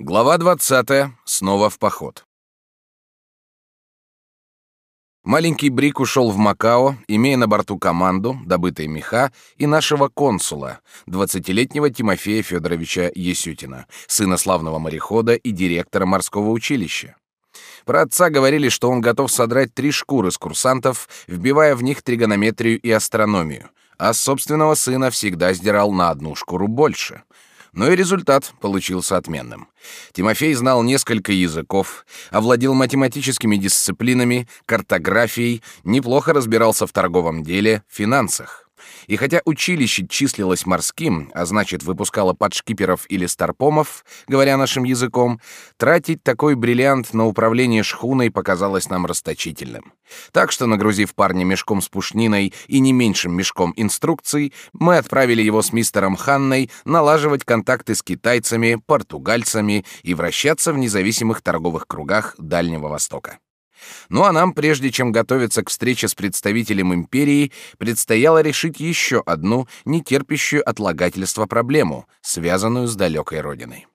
Глава 20. Снова в поход. Маленький Брик ушел в Макао, имея на борту команду, добытые меха и нашего консула, двадцатилетнего Тимофея Федоровича Есютина, сына славного морехода и директора морского училища. Про отца говорили, что он готов содрать три шкуры с курсантов, вбивая в них тригонометрию и астрономию, а собственного сына всегда сдирал на одну шкуру больше — но и результат получился отменным. Тимофей знал несколько языков, овладел математическими дисциплинами, картографией, неплохо разбирался в торговом деле, финансах. И хотя училище числилось морским, а значит выпускало подшкиперов или старпомов, говоря нашим языком, тратить такой бриллиант на управление шхуной показалось нам расточительным. Так что, нагрузив парня мешком с пушниной и не меньшим мешком инструкций, мы отправили его с мистером Ханной налаживать контакты с китайцами, португальцами и вращаться в независимых торговых кругах Дальнего Востока. Ну а нам, прежде чем готовиться к встрече с представителем империи, предстояло решить еще одну, нетерпящую отлагательства проблему, связанную с далекой родиной.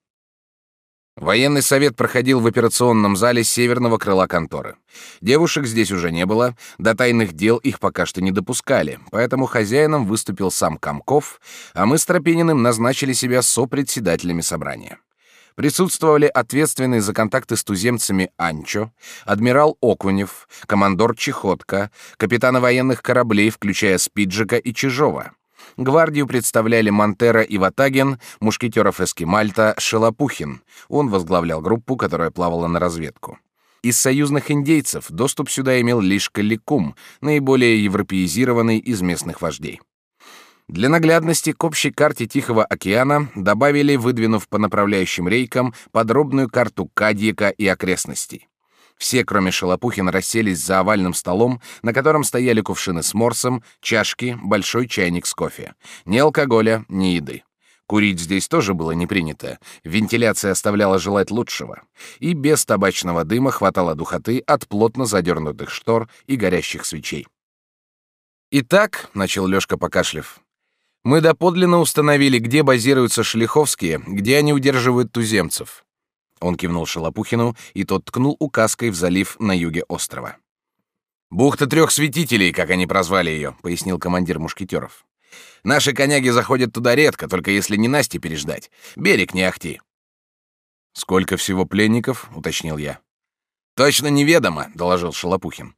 Военный совет проходил в операционном зале северного крыла конторы. Девушек здесь уже не было, до тайных дел их пока что не допускали, поэтому хозяином выступил сам Комков, а мы с Тропининым назначили себя сопредседателями собрания присутствовали ответственный за контакты с туземцами Анчо, адмирал Окунев, командор Чехотка, капитаны военных кораблей, включая Спиджика и Чижова. Гвардию представляли Монтера и Ватагин, мушкетеров Эскимальта Шелопухин. Он возглавлял группу, которая плавала на разведку. Из союзных индейцев доступ сюда имел лишь Каликум, наиболее европеизированный из местных вождей. Для наглядности к общей карте Тихого океана добавили, выдвинув по направляющим рейкам, подробную карту Кадьяка и окрестностей. Все, кроме Шалопухина, расселись за овальным столом, на котором стояли кувшины с морсом, чашки, большой чайник с кофе. Ни алкоголя, ни еды. Курить здесь тоже было не принято. Вентиляция оставляла желать лучшего. И без табачного дыма хватало духоты от плотно задернутых штор и горящих свечей. «Итак», — начал Лёшка, покашлив, мы доподлинно установили, где базируются шлиховские, где они удерживают туземцев. Он кивнул Шалопухину, и тот ткнул указкой в залив на юге острова. «Бухта трех святителей, как они прозвали ее», — пояснил командир мушкетеров. «Наши коняги заходят туда редко, только если не Насти переждать. Берег не ахти». «Сколько всего пленников?» — уточнил я. Точно неведомо, доложил Шалопухин.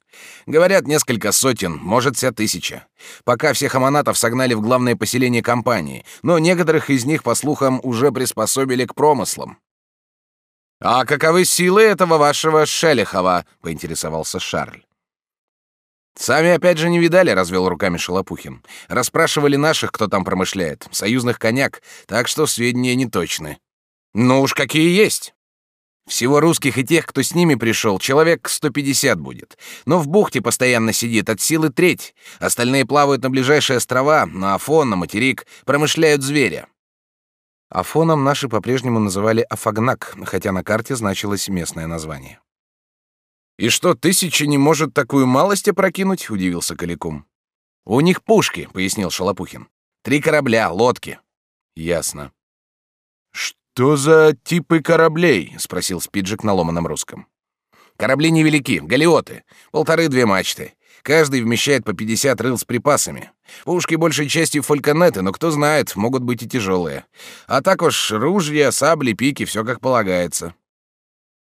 Говорят, несколько сотен, может, вся тысяча. Пока всех аманатов согнали в главное поселение компании, но некоторых из них, по слухам, уже приспособили к промыслам. А каковы силы этого вашего Шелихова? поинтересовался Шарль. Сами опять же не видали, развел руками Шалопухин. Расспрашивали наших, кто там промышляет, союзных коняк, так что сведения не точны. Ну уж какие есть. Всего русских и тех, кто с ними пришел, человек 150 будет. Но в бухте постоянно сидит от силы треть. Остальные плавают на ближайшие острова, на Афон, на материк, промышляют зверя. Афоном наши по-прежнему называли Афагнак, хотя на карте значилось местное название. «И что, тысяча не может такую малость опрокинуть?» — удивился Каликум. «У них пушки», — пояснил Шалопухин. «Три корабля, лодки». «Ясно. «Что за типы кораблей?» — спросил Спиджик на ломаном русском. «Корабли невелики, галеоты, полторы-две мачты. Каждый вмещает по 50 рыл с припасами. Пушки большей частью фальконеты, но кто знает, могут быть и тяжелые. А так уж ружья, сабли, пики, все как полагается».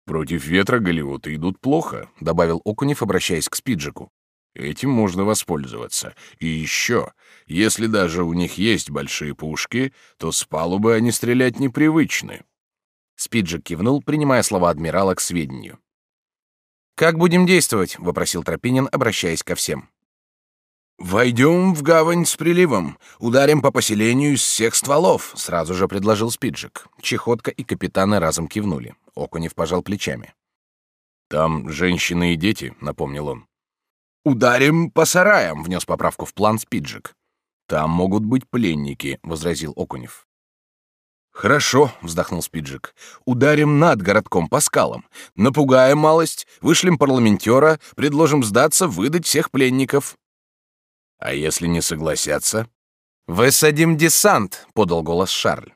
«Против ветра галеоты идут плохо», — добавил Окунев, обращаясь к Спиджику. Этим можно воспользоваться. И еще, если даже у них есть большие пушки, то с палубы они стрелять непривычны. Спиджик кивнул, принимая слова адмирала к сведению. «Как будем действовать?» — вопросил Тропинин, обращаясь ко всем. «Войдем в гавань с приливом, ударим по поселению из всех стволов», — сразу же предложил Спиджик. Чехотка и капитаны разом кивнули. Окунев пожал плечами. «Там женщины и дети», — напомнил он. «Ударим по сараям», — внес поправку в план Спиджик. «Там могут быть пленники», — возразил Окунев. «Хорошо», — вздохнул Спиджик. «Ударим над городком по скалам. Напугаем малость, вышлем парламентера, предложим сдаться, выдать всех пленников». «А если не согласятся?» «Высадим десант», — подал голос Шарль.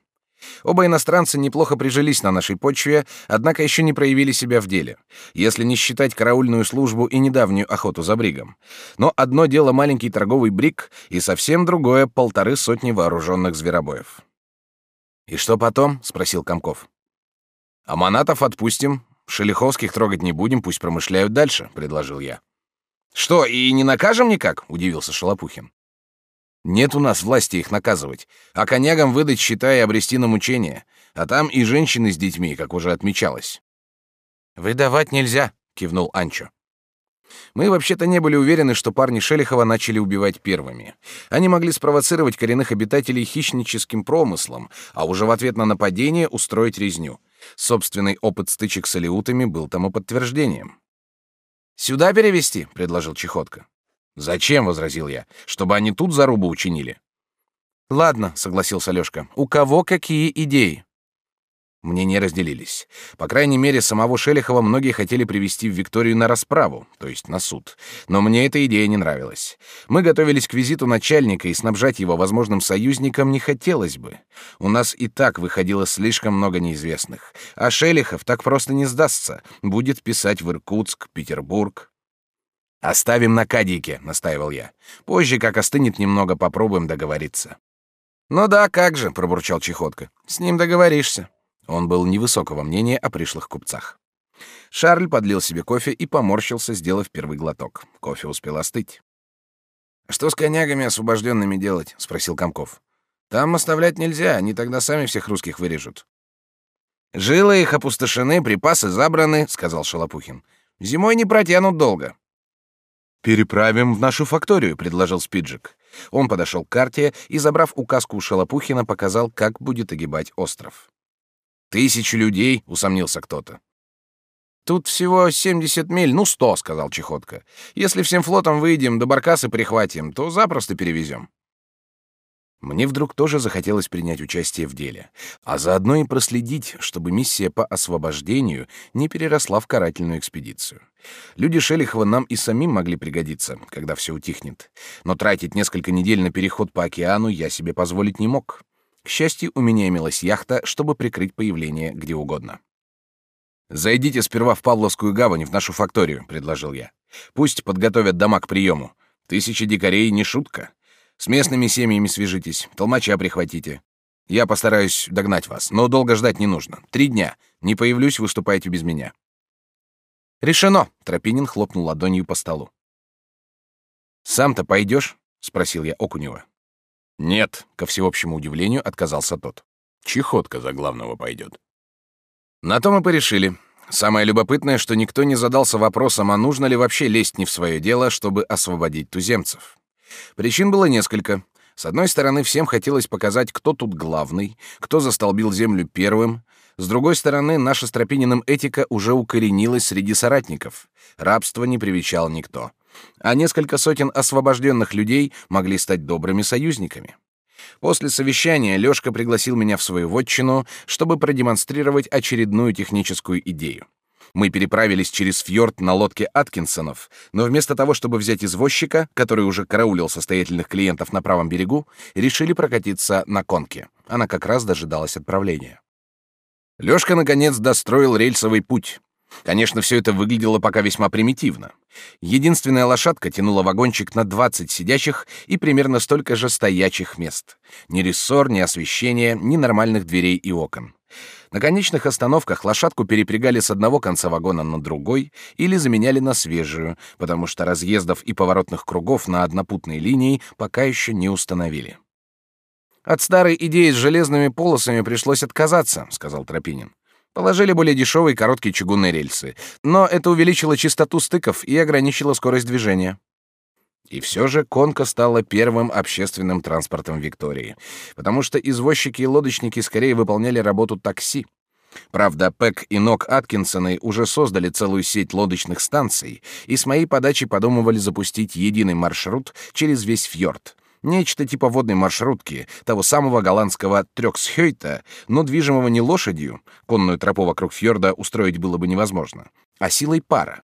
Оба иностранца неплохо прижились на нашей почве, однако еще не проявили себя в деле, если не считать караульную службу и недавнюю охоту за бригом. Но одно дело маленький торговый бриг, и совсем другое — полторы сотни вооруженных зверобоев. «И что потом?» — спросил Комков. «Аманатов отпустим, Шелиховских трогать не будем, пусть промышляют дальше», — предложил я. «Что, и не накажем никак?» — удивился Шалопухин. Нет у нас власти их наказывать, а конягам выдать счета и обрести на мучение, а там и женщины с детьми, как уже отмечалось. «Выдавать нельзя», — кивнул Анчо. Мы вообще-то не были уверены, что парни Шелихова начали убивать первыми. Они могли спровоцировать коренных обитателей хищническим промыслом, а уже в ответ на нападение устроить резню. Собственный опыт стычек с алиутами был тому подтверждением. «Сюда перевести, предложил Чехотка. «Зачем?» — возразил я. «Чтобы они тут зарубу учинили». «Ладно», — согласился Лёшка. «У кого какие идеи?» Мнения разделились. По крайней мере, самого Шелихова многие хотели привести в Викторию на расправу, то есть на суд. Но мне эта идея не нравилась. Мы готовились к визиту начальника, и снабжать его возможным союзником не хотелось бы. У нас и так выходило слишком много неизвестных. А Шелихов так просто не сдастся. Будет писать в Иркутск, Петербург. «Оставим на кадике», — настаивал я. «Позже, как остынет немного, попробуем договориться». «Ну да, как же», — пробурчал Чехотка. «С ним договоришься». Он был невысокого мнения о пришлых купцах. Шарль подлил себе кофе и поморщился, сделав первый глоток. Кофе успел остыть. «Что с конягами освобожденными делать?» — спросил Комков. «Там оставлять нельзя, они тогда сами всех русских вырежут». «Жилы их опустошены, припасы забраны», — сказал Шалопухин. «Зимой не протянут долго». «Переправим в нашу факторию», — предложил Спиджик. Он подошел к карте и, забрав указку у Шалопухина, показал, как будет огибать остров. «Тысячу людей», — усомнился кто-то. «Тут всего 70 миль, ну сто», — сказал Чехотка. «Если всем флотом выйдем, до Баркасы прихватим, то запросто перевезем». Мне вдруг тоже захотелось принять участие в деле, а заодно и проследить, чтобы миссия по освобождению не переросла в карательную экспедицию. Люди Шелихова нам и самим могли пригодиться, когда все утихнет. Но тратить несколько недель на переход по океану я себе позволить не мог. К счастью, у меня имелась яхта, чтобы прикрыть появление где угодно. «Зайдите сперва в Павловскую гавань, в нашу факторию», — предложил я. «Пусть подготовят дома к приему. Тысячи дикарей — не шутка. С местными семьями свяжитесь, толмача прихватите. Я постараюсь догнать вас, но долго ждать не нужно. Три дня. Не появлюсь, выступайте без меня». «Решено!» — Тропинин хлопнул ладонью по столу. «Сам-то пойдешь?» — спросил я Окунева. «Нет», — ко всеобщему удивлению отказался тот. «Чехотка за главного пойдет». На то мы порешили. Самое любопытное, что никто не задался вопросом, а нужно ли вообще лезть не в свое дело, чтобы освободить туземцев. Причин было несколько. С одной стороны, всем хотелось показать, кто тут главный, кто застолбил землю первым. С другой стороны, наша Стропининым этика уже укоренилась среди соратников. Рабство не привечал никто. А несколько сотен освобожденных людей могли стать добрыми союзниками. После совещания Лёшка пригласил меня в свою вотчину, чтобы продемонстрировать очередную техническую идею. Мы переправились через фьорд на лодке Аткинсонов, но вместо того, чтобы взять извозчика, который уже караулил состоятельных клиентов на правом берегу, решили прокатиться на конке. Она как раз дожидалась отправления. Лёшка, наконец, достроил рельсовый путь. Конечно, все это выглядело пока весьма примитивно. Единственная лошадка тянула вагончик на 20 сидящих и примерно столько же стоячих мест. Ни рессор, ни освещения, ни нормальных дверей и окон. На конечных остановках лошадку перепрягали с одного конца вагона на другой или заменяли на свежую, потому что разъездов и поворотных кругов на однопутной линии пока еще не установили. «От старой идеи с железными полосами пришлось отказаться», — сказал Тропинин. Положили более дешевые короткие чугунные рельсы, но это увеличило частоту стыков и ограничило скорость движения. И все же конка стала первым общественным транспортом Виктории, потому что извозчики и лодочники скорее выполняли работу такси. Правда, Пэк и Нок Аткинсоны уже создали целую сеть лодочных станций и с моей подачи подумывали запустить единый маршрут через весь фьорд. Нечто типа водной маршрутки, того самого голландского трёксхёйта, но движимого не лошадью, конную тропу вокруг фьорда устроить было бы невозможно, а силой пара.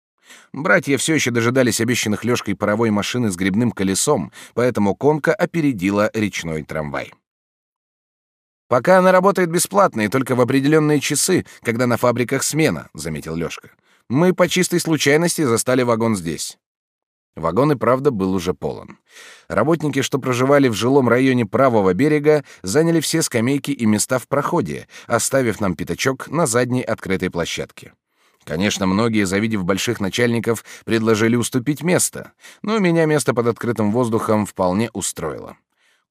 Братья все еще дожидались обещанных Лёшкой паровой машины с грибным колесом, поэтому конка опередила речной трамвай. Пока она работает бесплатно и только в определенные часы, когда на фабриках смена, заметил Лёшка. Мы по чистой случайности застали вагон здесь. Вагон и правда был уже полон. Работники, что проживали в жилом районе правого берега, заняли все скамейки и места в проходе, оставив нам пятачок на задней открытой площадке. Конечно, многие, завидев больших начальников, предложили уступить место, но меня место под открытым воздухом вполне устроило.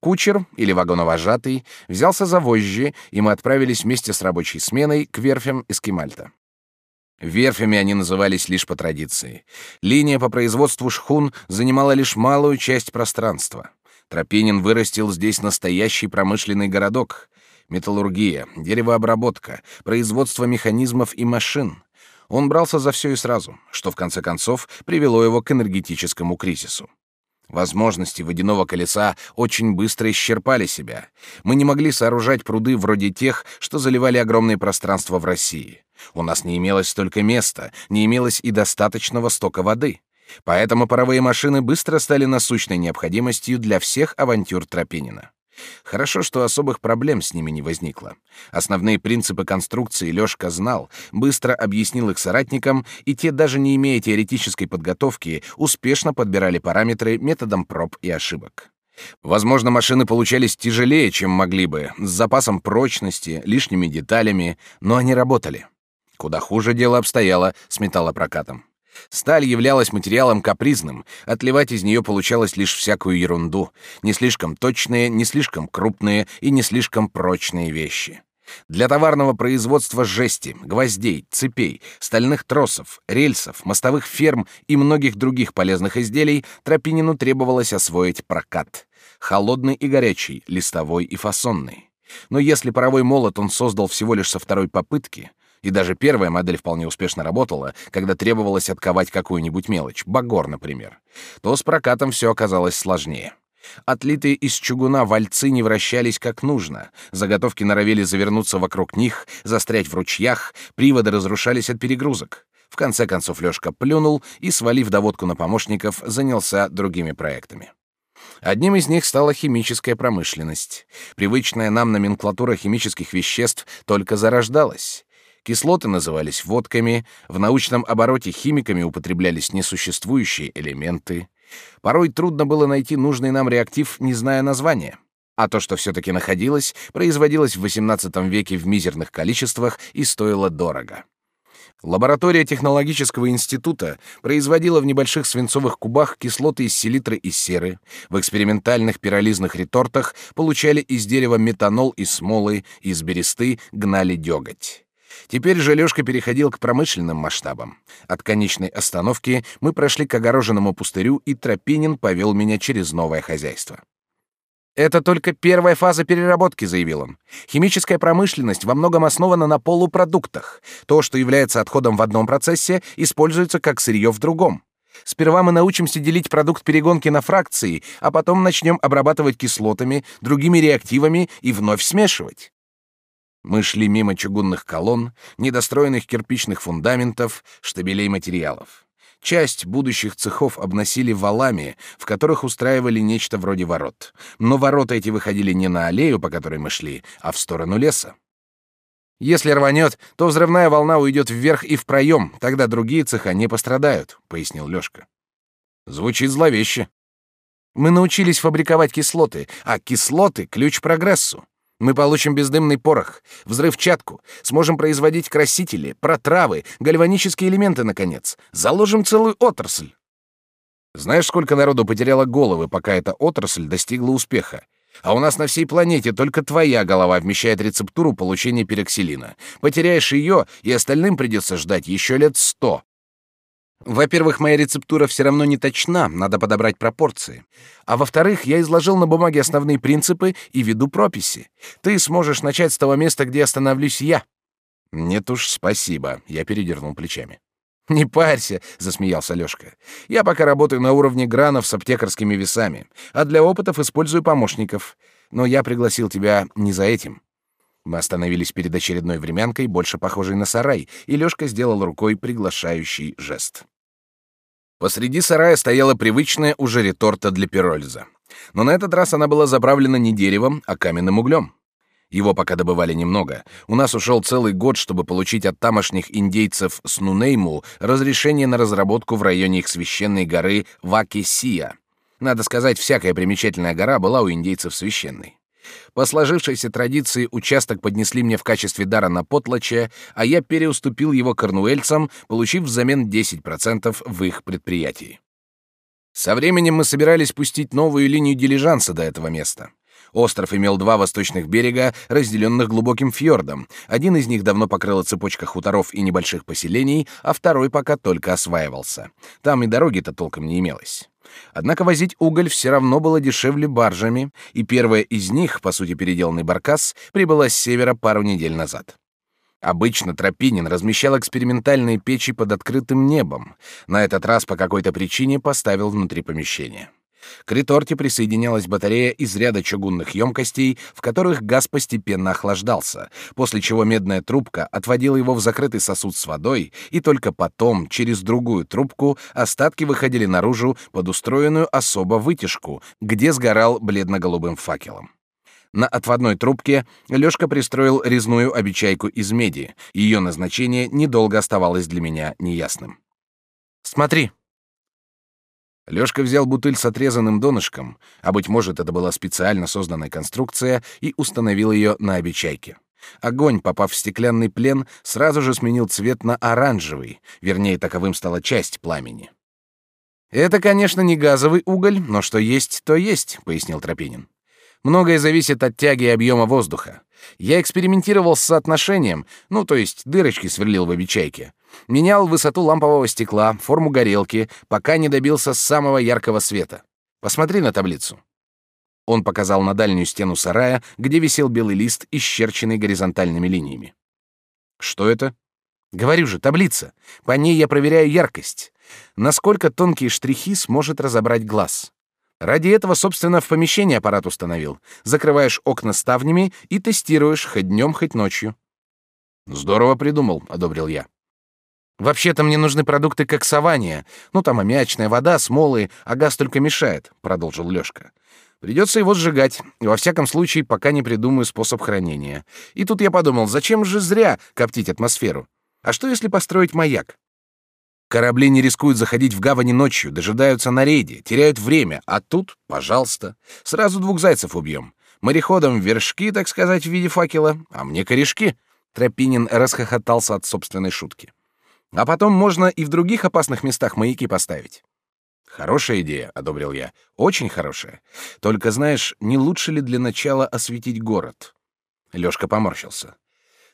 Кучер или вагоновожатый взялся за вожжи, и мы отправились вместе с рабочей сменой к верфям Эскимальта. Верфями они назывались лишь по традиции. Линия по производству шхун занимала лишь малую часть пространства. Тропинин вырастил здесь настоящий промышленный городок. Металлургия, деревообработка, производство механизмов и машин. Он брался за все и сразу, что в конце концов привело его к энергетическому кризису. Возможности водяного колеса очень быстро исчерпали себя. Мы не могли сооружать пруды вроде тех, что заливали огромные пространства в России. У нас не имелось столько места, не имелось и достаточного стока воды. Поэтому паровые машины быстро стали насущной необходимостью для всех авантюр Тропинина. Хорошо, что особых проблем с ними не возникло. Основные принципы конструкции Лёшка знал, быстро объяснил их соратникам, и те, даже не имея теоретической подготовки, успешно подбирали параметры методом проб и ошибок. Возможно, машины получались тяжелее, чем могли бы, с запасом прочности, лишними деталями, но они работали. Куда хуже дело обстояло с металлопрокатом. Сталь являлась материалом капризным, отливать из нее получалось лишь всякую ерунду, не слишком точные, не слишком крупные и не слишком прочные вещи. Для товарного производства жести, гвоздей, цепей, стальных тросов, рельсов, мостовых ферм и многих других полезных изделий Тропинину требовалось освоить прокат. Холодный и горячий, листовой и фасонный. Но если паровой молот он создал всего лишь со второй попытки, и даже первая модель вполне успешно работала, когда требовалось отковать какую-нибудь мелочь, багор, например. То с прокатом все оказалось сложнее. Отлитые из чугуна вальцы не вращались как нужно, заготовки норовили завернуться вокруг них, застрять в ручьях, приводы разрушались от перегрузок. В конце концов Лёшка плюнул и, свалив доводку на помощников, занялся другими проектами. Одним из них стала химическая промышленность. Привычная нам номенклатура химических веществ только зарождалась. Кислоты назывались водками, в научном обороте химиками употреблялись несуществующие элементы. Порой трудно было найти нужный нам реактив, не зная названия. А то, что все-таки находилось, производилось в XVIII веке в мизерных количествах и стоило дорого. Лаборатория технологического института производила в небольших свинцовых кубах кислоты из селитры и серы. В экспериментальных пиролизных ретортах получали из дерева метанол и смолы, из бересты гнали деготь. Теперь же Лёшка переходил к промышленным масштабам. От конечной остановки мы прошли к огороженному пустырю, и Тропинин повел меня через новое хозяйство. «Это только первая фаза переработки», — заявил он. «Химическая промышленность во многом основана на полупродуктах. То, что является отходом в одном процессе, используется как сырье в другом. Сперва мы научимся делить продукт перегонки на фракции, а потом начнем обрабатывать кислотами, другими реактивами и вновь смешивать. Мы шли мимо чугунных колонн, недостроенных кирпичных фундаментов, штабелей материалов. Часть будущих цехов обносили валами, в которых устраивали нечто вроде ворот. Но ворота эти выходили не на аллею, по которой мы шли, а в сторону леса. Если рванет, то взрывная волна уйдет вверх и в проем, тогда другие цеха не пострадают, пояснил Лёшка. Звучит зловеще. Мы научились фабриковать кислоты, а кислоты — ключ к прогрессу. Мы получим бездымный порох, взрывчатку, сможем производить красители, протравы, гальванические элементы, наконец. Заложим целую отрасль. Знаешь, сколько народу потеряло головы, пока эта отрасль достигла успеха? А у нас на всей планете только твоя голова вмещает рецептуру получения пероксилина. Потеряешь ее, и остальным придется ждать еще лет сто. Во-первых, моя рецептура все равно не точна, надо подобрать пропорции. А во-вторых, я изложил на бумаге основные принципы и веду прописи. Ты сможешь начать с того места, где остановлюсь я. Нет уж, спасибо, я передернул плечами. Не парься, засмеялся Лёшка. Я пока работаю на уровне гранов с аптекарскими весами, а для опытов использую помощников. Но я пригласил тебя не за этим. Мы остановились перед очередной времянкой, больше похожей на сарай, и Лёшка сделал рукой приглашающий жест. Посреди сарая стояла привычная уже реторта для пирольза. Но на этот раз она была заправлена не деревом, а каменным углем. Его пока добывали немного. У нас ушел целый год, чтобы получить от тамошних индейцев Снунейму разрешение на разработку в районе их священной горы Ваки-Сия. Надо сказать, всякая примечательная гора была у индейцев священной. По сложившейся традиции участок поднесли мне в качестве дара на потлаче, а я переуступил его корнуэльцам, получив взамен 10% в их предприятии. Со временем мы собирались пустить новую линию дилижанса до этого места. Остров имел два восточных берега, разделенных глубоким фьордом. Один из них давно покрыла цепочка хуторов и небольших поселений, а второй пока только осваивался. Там и дороги-то толком не имелось. Однако возить уголь все равно было дешевле баржами, и первая из них, по сути переделанный баркас, прибыла с севера пару недель назад. Обычно Тропинин размещал экспериментальные печи под открытым небом. На этот раз по какой-то причине поставил внутри помещения. К реторте присоединялась батарея из ряда чугунных емкостей, в которых газ постепенно охлаждался, после чего медная трубка отводила его в закрытый сосуд с водой, и только потом, через другую трубку, остатки выходили наружу под устроенную особо вытяжку, где сгорал бледно-голубым факелом. На отводной трубке Лёшка пристроил резную обечайку из меди. Ее назначение недолго оставалось для меня неясным. «Смотри», Лёшка взял бутыль с отрезанным донышком, а быть может, это была специально созданная конструкция, и установил её на обечайке. Огонь, попав в стеклянный плен, сразу же сменил цвет на оранжевый, вернее, таковым стала часть пламени. Это, конечно, не газовый уголь, но что есть, то есть, пояснил Тропинин. Многое зависит от тяги и объема воздуха. Я экспериментировал с соотношением, ну, то есть дырочки сверлил в обечайке, Менял высоту лампового стекла, форму горелки, пока не добился самого яркого света. Посмотри на таблицу. Он показал на дальнюю стену сарая, где висел белый лист, исчерченный горизонтальными линиями. Что это? Говорю же, таблица. По ней я проверяю яркость. Насколько тонкие штрихи сможет разобрать глаз. Ради этого, собственно, в помещении аппарат установил. Закрываешь окна ставнями и тестируешь хоть днем, хоть ночью. Здорово придумал, одобрил я. Вообще-то мне нужны продукты коксования. Ну, там аммиачная вода, смолы, а газ только мешает, продолжил Лёшка. Придется его сжигать, во всяком случае, пока не придумаю способ хранения. И тут я подумал, зачем же зря коптить атмосферу? А что если построить маяк? Корабли не рискуют заходить в гавани ночью, дожидаются на рейде, теряют время, а тут, пожалуйста, сразу двух зайцев убьем. Мореходам вершки, так сказать, в виде факела, а мне корешки. Тропинин расхохотался от собственной шутки. А потом можно и в других опасных местах маяки поставить. Хорошая идея, одобрил я. Очень хорошая. Только знаешь, не лучше ли для начала осветить город? Лёшка поморщился.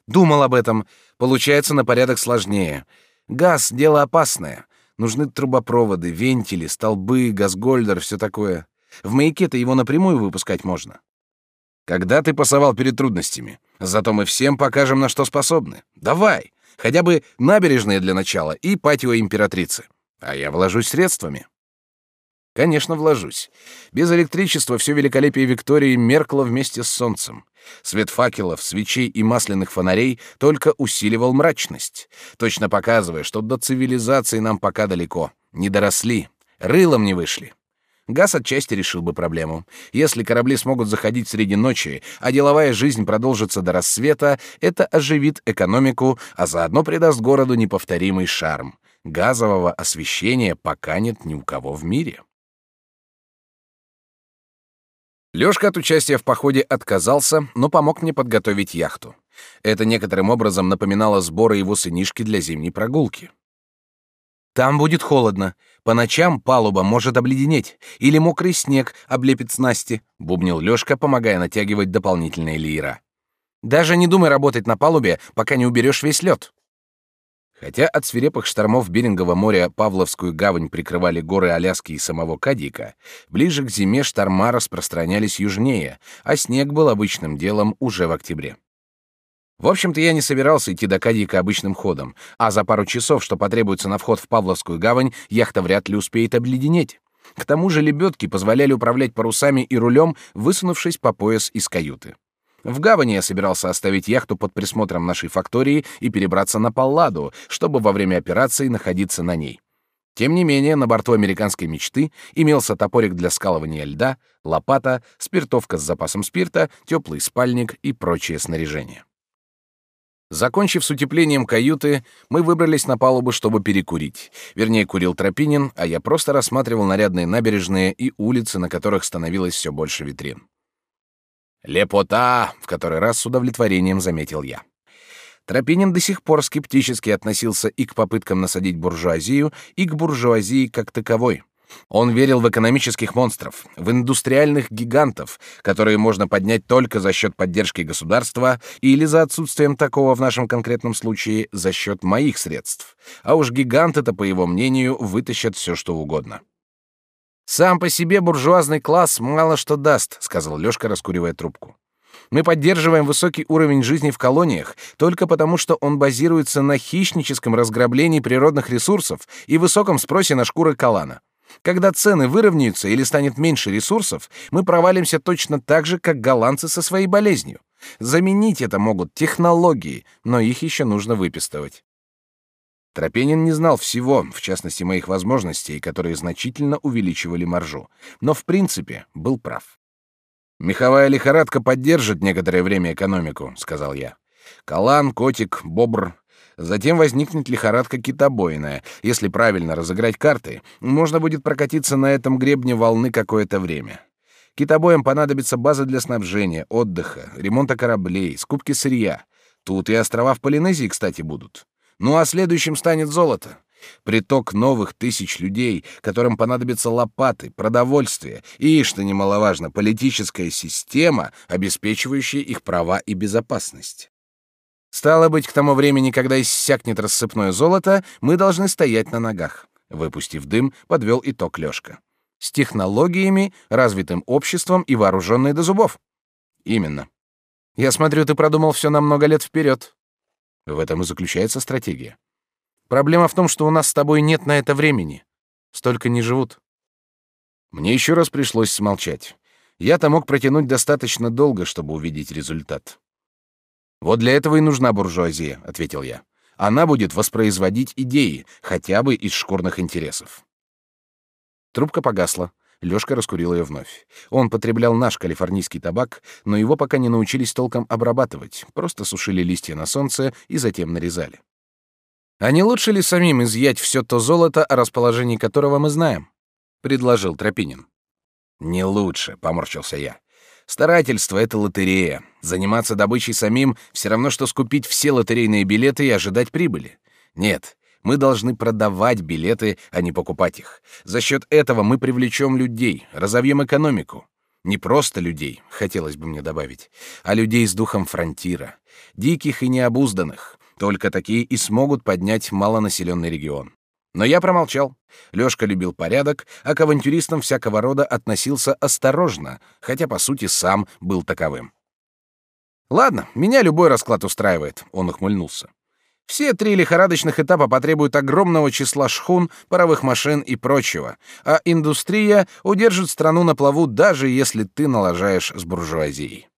Думал об этом. Получается на порядок сложнее. Газ дело опасное. Нужны трубопроводы, вентили, столбы, газгольдер, все такое. В маяке-то его напрямую выпускать можно. Когда ты пасовал перед трудностями? Зато мы всем покажем, на что способны. Давай. Хотя бы набережные для начала и патио императрицы. А я вложусь средствами. Конечно, вложусь. Без электричества все великолепие Виктории меркло вместе с солнцем. Свет факелов, свечей и масляных фонарей только усиливал мрачность, точно показывая, что до цивилизации нам пока далеко. Не доросли, рылом не вышли. Газ отчасти решил бы проблему. Если корабли смогут заходить среди ночи, а деловая жизнь продолжится до рассвета, это оживит экономику, а заодно придаст городу неповторимый шарм. Газового освещения пока нет ни у кого в мире. Лёшка от участия в походе отказался, но помог мне подготовить яхту. Это некоторым образом напоминало сборы его сынишки для зимней прогулки. Там будет холодно. По ночам палуба может обледенеть, или мокрый снег облепит снасти, бубнил Лёшка, помогая натягивать дополнительные леера. Даже не думай работать на палубе, пока не уберешь весь лед. Хотя от свирепых штормов Берингового моря Павловскую гавань прикрывали горы Аляски и самого Кадика, ближе к зиме шторма распространялись южнее, а снег был обычным делом уже в октябре. В общем-то, я не собирался идти до Кадика обычным ходом, а за пару часов, что потребуется на вход в Павловскую гавань, яхта вряд ли успеет обледенеть. К тому же лебедки позволяли управлять парусами и рулем, высунувшись по пояс из каюты. В гавани я собирался оставить яхту под присмотром нашей фактории и перебраться на Палладу, чтобы во время операции находиться на ней. Тем не менее, на борту американской мечты имелся топорик для скалывания льда, лопата, спиртовка с запасом спирта, теплый спальник и прочее снаряжение. Закончив с утеплением каюты, мы выбрались на палубу, чтобы перекурить. Вернее, курил Тропинин, а я просто рассматривал нарядные набережные и улицы, на которых становилось все больше витрин. «Лепота!» — в который раз с удовлетворением заметил я. Тропинин до сих пор скептически относился и к попыткам насадить буржуазию, и к буржуазии как таковой. Он верил в экономических монстров, в индустриальных гигантов, которые можно поднять только за счет поддержки государства или за отсутствием такого в нашем конкретном случае за счет моих средств. А уж гиганты-то, по его мнению, вытащат все, что угодно. «Сам по себе буржуазный класс мало что даст», — сказал Лёшка, раскуривая трубку. Мы поддерживаем высокий уровень жизни в колониях только потому, что он базируется на хищническом разграблении природных ресурсов и высоком спросе на шкуры калана. Когда цены выровняются или станет меньше ресурсов, мы провалимся точно так же, как голландцы со своей болезнью. Заменить это могут технологии, но их еще нужно выпистывать. Тропенин не знал всего, в частности моих возможностей, которые значительно увеличивали маржу, но в принципе был прав. Меховая лихорадка поддержит некоторое время экономику, сказал я. Калан, котик, бобр. Затем возникнет лихорадка китобойная. Если правильно разыграть карты, можно будет прокатиться на этом гребне волны какое-то время. Китобоям понадобится база для снабжения, отдыха, ремонта кораблей, скупки сырья. Тут и острова в Полинезии, кстати, будут. Ну а следующим станет золото. Приток новых тысяч людей, которым понадобятся лопаты, продовольствие и, что немаловажно, политическая система, обеспечивающая их права и безопасность. Стало быть, к тому времени, когда иссякнет рассыпное золото, мы должны стоять на ногах. Выпустив дым, подвел итог Лёшка. С технологиями, развитым обществом и вооруженной до зубов. Именно. Я смотрю, ты продумал все на много лет вперед. В этом и заключается стратегия. Проблема в том, что у нас с тобой нет на это времени. Столько не живут. Мне еще раз пришлось смолчать. Я-то мог протянуть достаточно долго, чтобы увидеть результат. Вот для этого и нужна буржуазия, ответил я. Она будет воспроизводить идеи, хотя бы из шкурных интересов. Трубка погасла. Лёшка раскурил ее вновь. Он потреблял наш калифорнийский табак, но его пока не научились толком обрабатывать, просто сушили листья на солнце и затем нарезали. А не лучше ли самим изъять все то золото, о расположении которого мы знаем? предложил Тропинин. Не лучше, поморщился я. Старательство это лотерея. Заниматься добычей самим все равно что скупить все лотерейные билеты и ожидать прибыли. Нет, мы должны продавать билеты, а не покупать их. За счет этого мы привлечем людей, разовьем экономику. Не просто людей, хотелось бы мне добавить, а людей с духом фронтира, диких и необузданных, только такие и смогут поднять малонаселенный регион. Но я промолчал. Лёшка любил порядок, а к авантюристам всякого рода относился осторожно, хотя по сути сам был таковым. Ладно, меня любой расклад устраивает, он ухмыльнулся. Все три лихорадочных этапа потребуют огромного числа шхун, паровых машин и прочего, а индустрия удержит страну на плаву, даже если ты налажаешь с буржуазией.